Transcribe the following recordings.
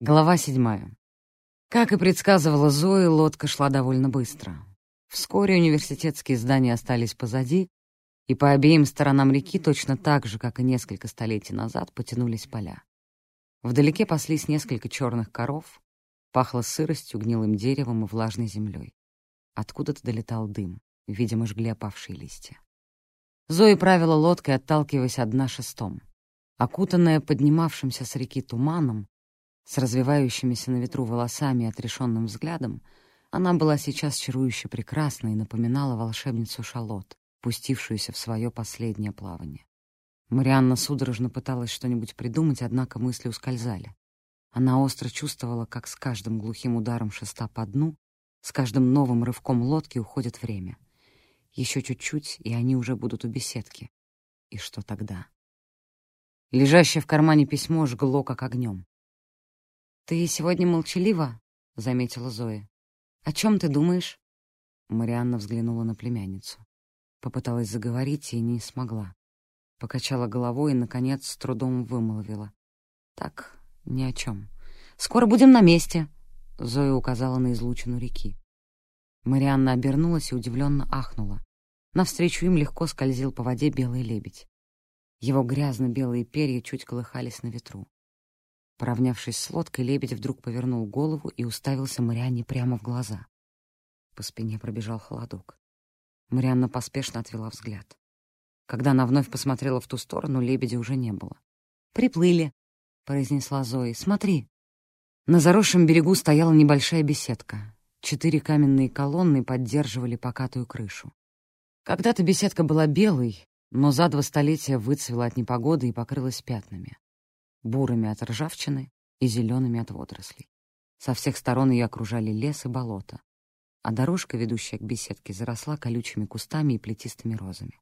Глава седьмая. Как и предсказывала Зои, лодка шла довольно быстро. Вскоре университетские здания остались позади, и по обеим сторонам реки точно так же, как и несколько столетий назад, потянулись поля. Вдалеке паслись несколько черных коров, пахло сыростью, гнилым деревом и влажной землей. Откуда-то долетал дым, видимо, жгли опавшие листья. Зои правила лодкой, отталкиваясь одна шестом. Окутанная поднимавшимся с реки туманом, с развивающимися на ветру волосами и отрешенным взглядом, она была сейчас чарующе прекрасна и напоминала волшебницу Шалот, пустившуюся в свое последнее плавание. Марианна судорожно пыталась что-нибудь придумать, однако мысли ускользали. Она остро чувствовала, как с каждым глухим ударом шеста по дну, с каждым новым рывком лодки уходит время. Еще чуть-чуть, и они уже будут у беседки. И что тогда? Лежащее в кармане письмо жгло, как огнем. «Ты сегодня молчалива», — заметила Зоя. «О чем ты думаешь?» Марианна взглянула на племянницу. Попыталась заговорить и не смогла. Покачала головой и, наконец, с трудом вымолвила. «Так, ни о чем. Скоро будем на месте», — Зоя указала на излучину реки. Марианна обернулась и удивленно ахнула. Навстречу им легко скользил по воде белый лебедь. Его грязно-белые перья чуть колыхались на ветру. Поравнявшись с лодкой, лебедь вдруг повернул голову и уставился Марианне прямо в глаза. По спине пробежал холодок. Марианна поспешно отвела взгляд. Когда она вновь посмотрела в ту сторону, лебедя уже не было. «Приплыли», — произнесла Зои. «Смотри». На заросшем берегу стояла небольшая беседка. Четыре каменные колонны поддерживали покатую крышу. Когда-то беседка была белой, но за два столетия выцвела от непогоды и покрылась пятнами бурыми от ржавчины и зелеными от водорослей. Со всех сторон ее окружали лес и болото, а дорожка, ведущая к беседке, заросла колючими кустами и плетистыми розами.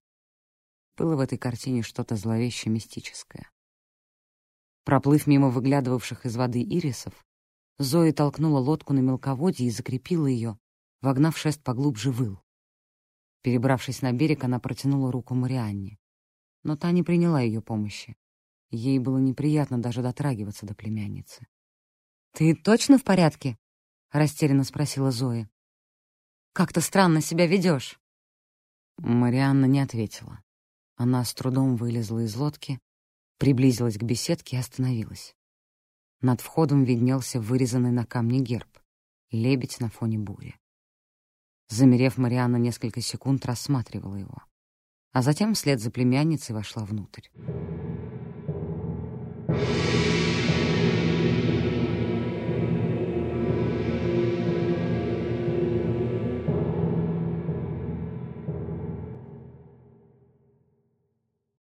Было в этой картине что-то зловеще мистическое. Проплыв мимо выглядывавших из воды ирисов, Зоя толкнула лодку на мелководье и закрепила ее, вогнав шест поглубже выл. Перебравшись на берег, она протянула руку Марианне, но та не приняла ее помощи. Ей было неприятно даже дотрагиваться до племянницы. «Ты точно в порядке?» — растерянно спросила Зоя. «Как-то странно себя ведешь». Марианна не ответила. Она с трудом вылезла из лодки, приблизилась к беседке и остановилась. Над входом виднелся вырезанный на камне герб — лебедь на фоне бури. Замерев, Марианна несколько секунд рассматривала его, а затем вслед за племянницей вошла внутрь. you